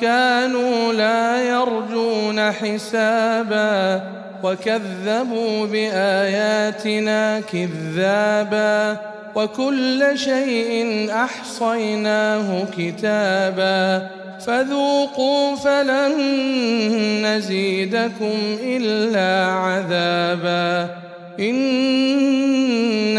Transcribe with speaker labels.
Speaker 1: كانوا لا يرجون حسابا وكذبوا بآياتنا كذابا وكل شيء أحصيناه كتابا فذوقوا فلن نزيدكم إلا عذابا إن